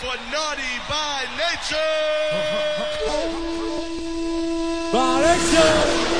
for Naughty by Nature. by nature.